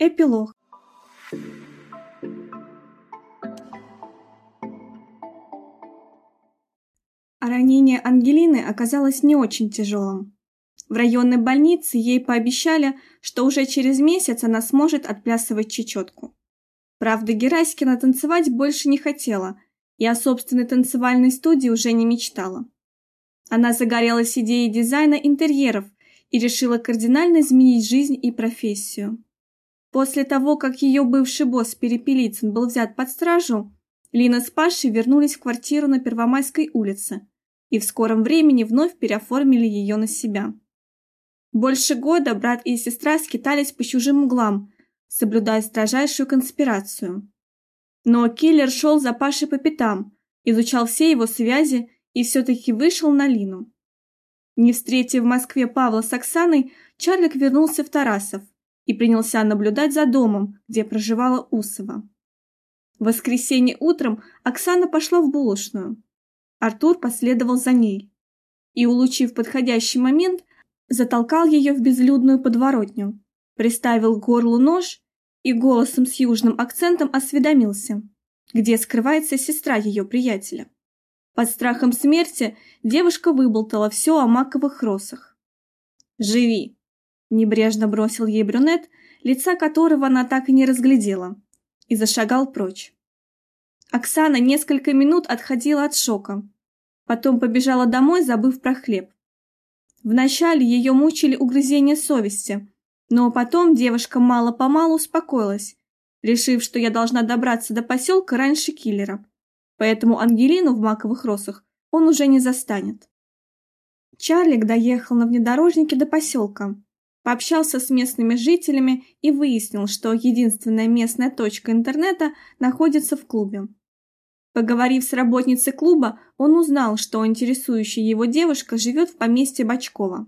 Эпилог. Ранение Ангелины оказалось не очень тяжелым. В районной больнице ей пообещали, что уже через месяц она сможет отплясывать чечетку. Правда, Гераськина танцевать больше не хотела и о собственной танцевальной студии уже не мечтала. Она загорелась идеей дизайна интерьеров и решила кардинально изменить жизнь и профессию. После того, как ее бывший босс Перепелицын был взят под стражу, Лина с Пашей вернулись в квартиру на Первомайской улице и в скором времени вновь переоформили ее на себя. Больше года брат и сестра скитались по чужим углам, соблюдая строжайшую конспирацию. Но киллер шел за Пашей по пятам, изучал все его связи и все-таки вышел на Лину. Не встретив в Москве Павла с Оксаной, Чарлик вернулся в Тарасов – и принялся наблюдать за домом, где проживала Усова. В воскресенье утром Оксана пошла в булочную. Артур последовал за ней и, улучив подходящий момент, затолкал ее в безлюдную подворотню, приставил к горлу нож и голосом с южным акцентом осведомился, где скрывается сестра ее приятеля. Под страхом смерти девушка выболтала все о маковых росах. «Живи!» Небрежно бросил ей брюнет, лица которого она так и не разглядела, и зашагал прочь. Оксана несколько минут отходила от шока, потом побежала домой, забыв про хлеб. Вначале ее мучили угрызения совести, но потом девушка мало-помалу успокоилась, решив, что я должна добраться до поселка раньше киллера, поэтому Ангелину в маковых росах он уже не застанет. Чарлик доехал на внедорожнике до поселка, пообщался с местными жителями и выяснил, что единственная местная точка интернета находится в клубе. Поговорив с работницей клуба, он узнал, что интересующая его девушка живет в поместье Бачкова.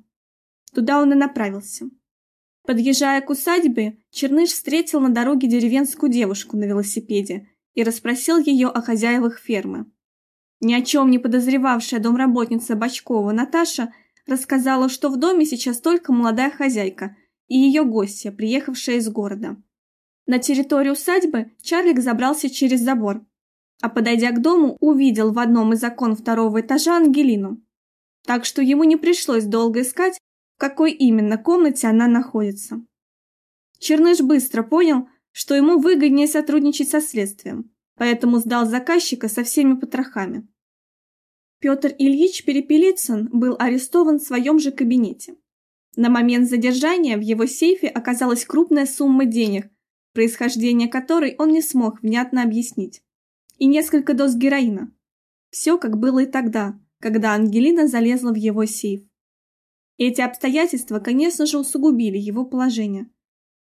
Туда он и направился. Подъезжая к усадьбе, Черныш встретил на дороге деревенскую девушку на велосипеде и расспросил ее о хозяевах фермы. Ни о чем не подозревавшая домработница Бачкова Наташа Рассказала, что в доме сейчас только молодая хозяйка и ее гостья, приехавшая из города. На территорию усадьбы Чарлик забрался через забор, а подойдя к дому, увидел в одном из окон второго этажа Ангелину. Так что ему не пришлось долго искать, в какой именно комнате она находится. Черныш быстро понял, что ему выгоднее сотрудничать со следствием, поэтому сдал заказчика со всеми потрохами. Петр Ильич Перепелицын был арестован в своем же кабинете. На момент задержания в его сейфе оказалась крупная сумма денег, происхождение которой он не смог внятно объяснить, и несколько доз героина. Все как было и тогда, когда Ангелина залезла в его сейф. Эти обстоятельства, конечно же, усугубили его положение.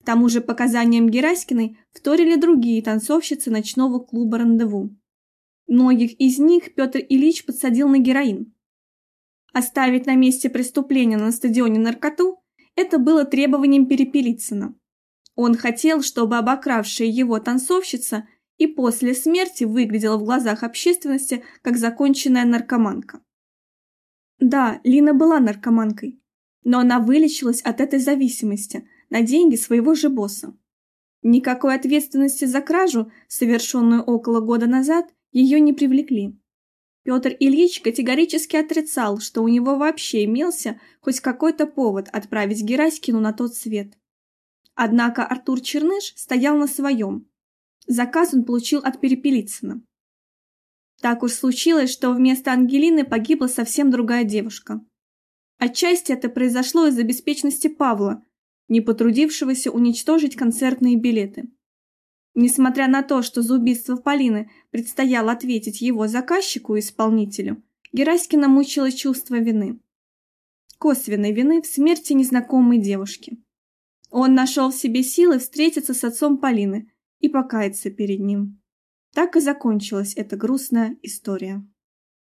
К тому же показаниям Гераськиной вторили другие танцовщицы ночного клуба «Рандеву». Многих из них Петр Ильич подсадил на героин. Оставить на месте преступления на стадионе наркоту – это было требованием Перепелицына. Он хотел, чтобы обокравшая его танцовщица и после смерти выглядела в глазах общественности как законченная наркоманка. Да, Лина была наркоманкой, но она вылечилась от этой зависимости на деньги своего же босса. Никакой ответственности за кражу, совершенную около года назад, ее не привлекли. Петр Ильич категорически отрицал, что у него вообще имелся хоть какой-то повод отправить Гераськину на тот свет. Однако Артур Черныш стоял на своем. Заказ он получил от Перепелицына. Так уж случилось, что вместо Ангелины погибла совсем другая девушка. Отчасти это произошло из-за беспечности Павла, не потрудившегося уничтожить концертные билеты. Несмотря на то, что за убийство Полины предстояло ответить его заказчику и исполнителю, Гераськина мучила чувство вины. Косвенной вины в смерти незнакомой девушки. Он нашел в себе силы встретиться с отцом Полины и покаяться перед ним. Так и закончилась эта грустная история.